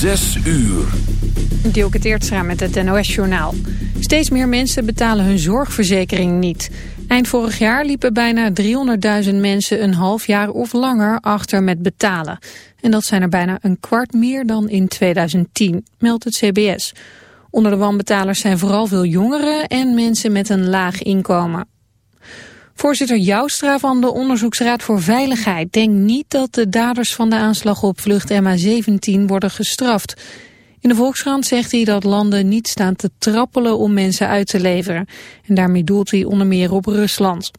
Zes uur. Dielke Teertstra met het NOS-journaal. Steeds meer mensen betalen hun zorgverzekering niet. Eind vorig jaar liepen bijna 300.000 mensen een half jaar of langer achter met betalen. En dat zijn er bijna een kwart meer dan in 2010, meldt het CBS. Onder de wanbetalers zijn vooral veel jongeren en mensen met een laag inkomen. Voorzitter Joustra van de Onderzoeksraad voor Veiligheid denkt niet dat de daders van de aanslag op vlucht MH17 worden gestraft. In de Volkskrant zegt hij dat landen niet staan te trappelen om mensen uit te leveren. En daarmee doelt hij onder meer op Rusland.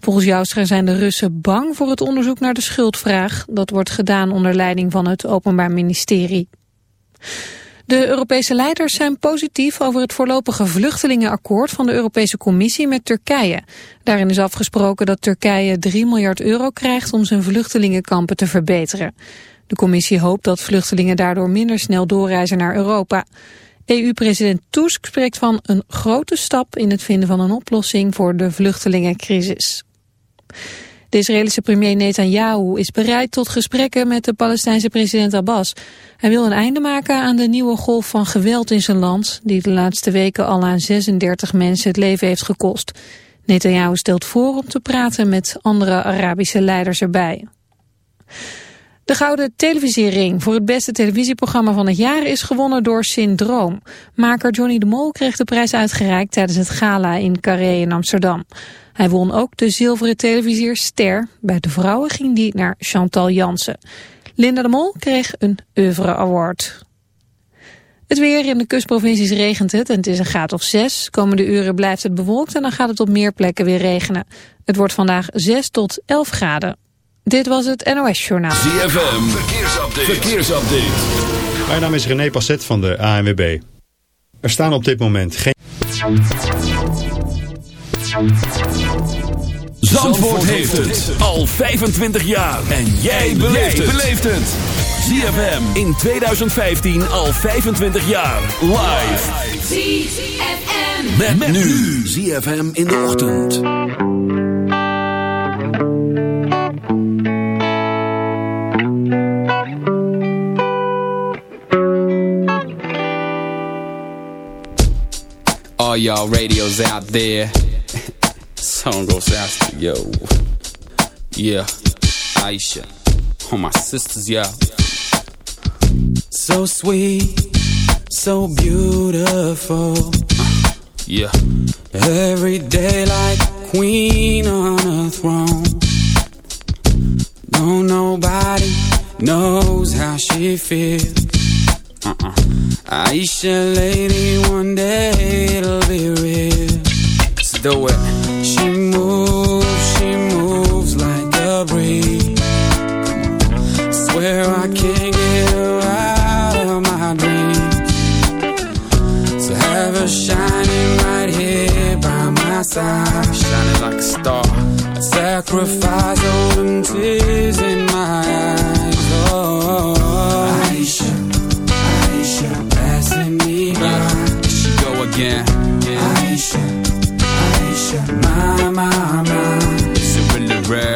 Volgens Joustra zijn de Russen bang voor het onderzoek naar de schuldvraag. Dat wordt gedaan onder leiding van het Openbaar Ministerie. De Europese leiders zijn positief over het voorlopige vluchtelingenakkoord van de Europese Commissie met Turkije. Daarin is afgesproken dat Turkije 3 miljard euro krijgt om zijn vluchtelingenkampen te verbeteren. De commissie hoopt dat vluchtelingen daardoor minder snel doorreizen naar Europa. EU-president Tusk spreekt van een grote stap in het vinden van een oplossing voor de vluchtelingencrisis. De Israëlische premier Netanyahu is bereid tot gesprekken met de Palestijnse president Abbas. Hij wil een einde maken aan de nieuwe golf van geweld in zijn land... die de laatste weken al aan 36 mensen het leven heeft gekost. Netanyahu stelt voor om te praten met andere Arabische leiders erbij. De Gouden Televisiering voor het beste televisieprogramma van het jaar is gewonnen door Syndroom. Maker Johnny de Mol kreeg de prijs uitgereikt tijdens het gala in Carré in Amsterdam. Hij won ook de zilveren televisier Ster. Bij de vrouwen ging die naar Chantal Jansen. Linda de Mol kreeg een oeuvre award. Het weer in de kustprovincies regent het en het is een graad of 6. Komende uren blijft het bewolkt en dan gaat het op meer plekken weer regenen. Het wordt vandaag 6 tot 11 graden. Dit was het NOS Journaal. ZFM, verkeersupdate. verkeersupdate. Mijn naam is René Passet van de ANWB. Er staan op dit moment geen... Zandvoort heeft het al 25 jaar. En jij beleeft het. ZFM in 2015 al 25 jaar. Live. ZFM. Met, met nu. ZFM in de ochtend. All y'all radios out there. Song goes out to yo. Yeah, Aisha. All my sisters, yeah. So sweet, so beautiful. Uh, yeah. Every day like queen on a throne. No, nobody knows how she feels. Uh-uh. Aisha, lady, one day it'll be real. Let's do it. Aisha, Aisha, my, my, my. Is it really real?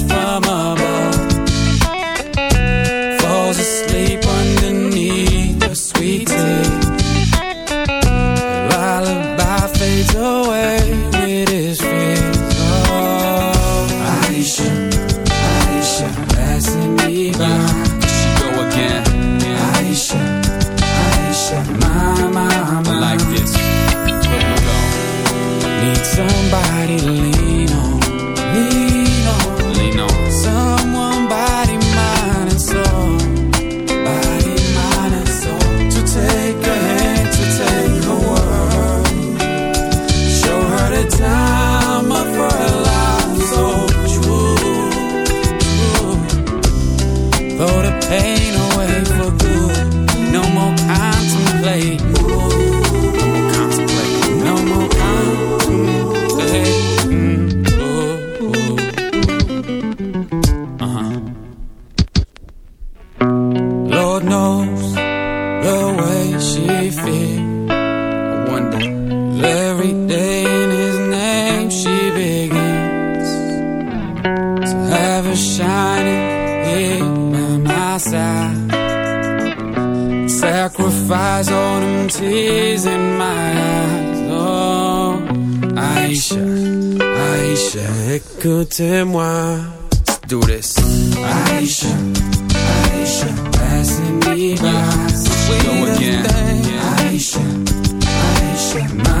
Maak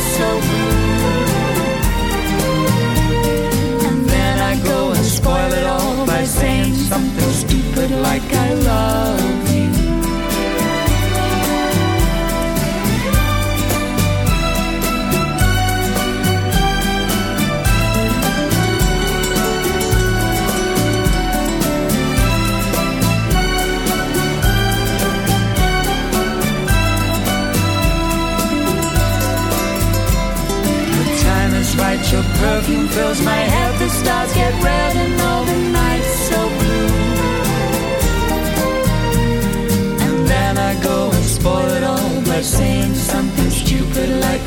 stupid like I love you. The time is right, your perfume fills my head, the stars get red something stupid like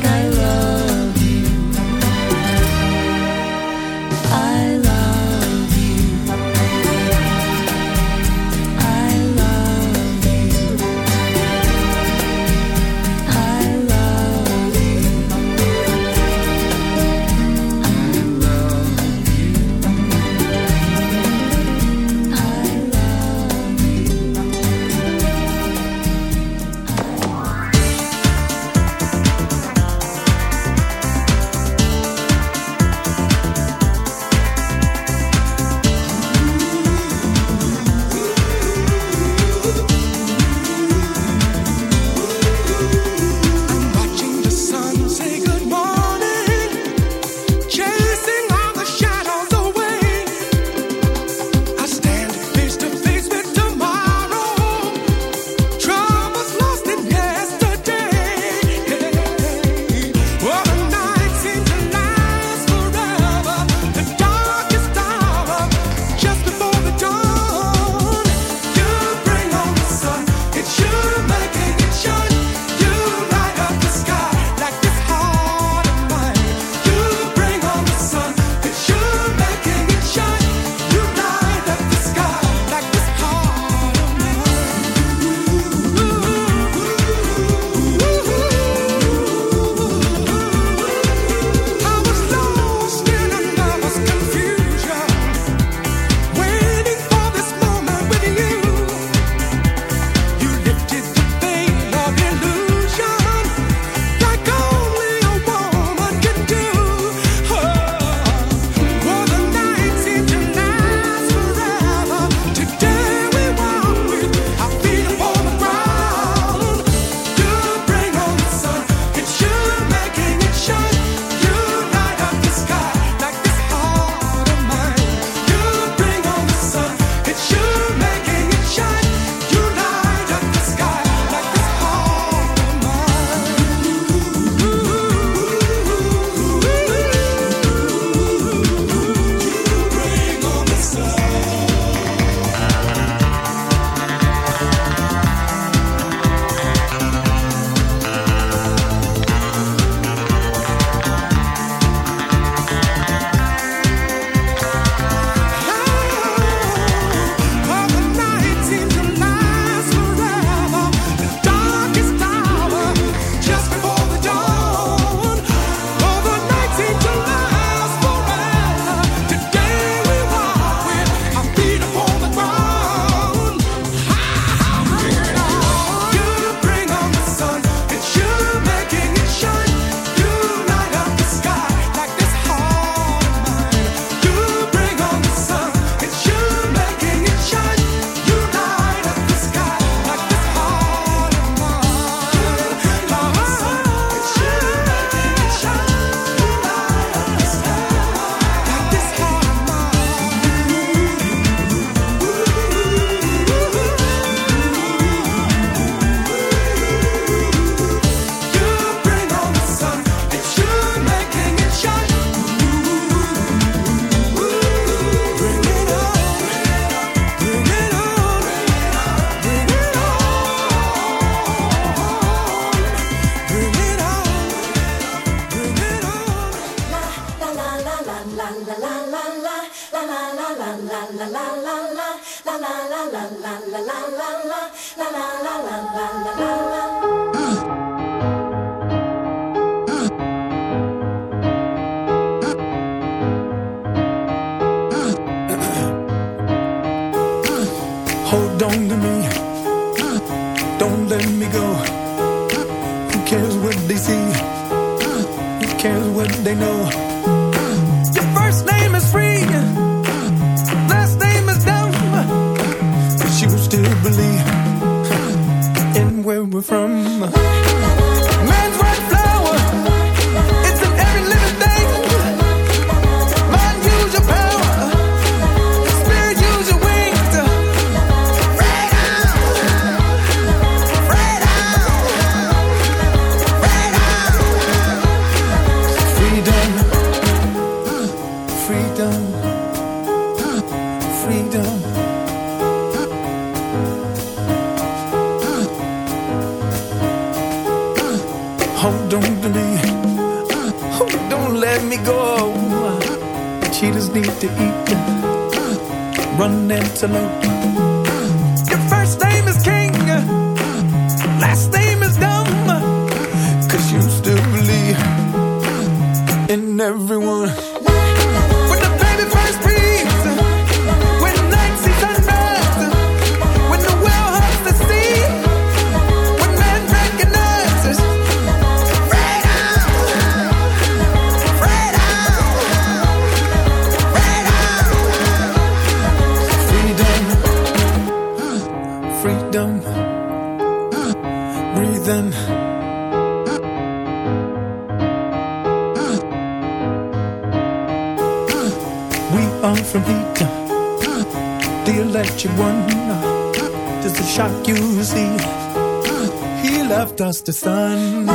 just a sun.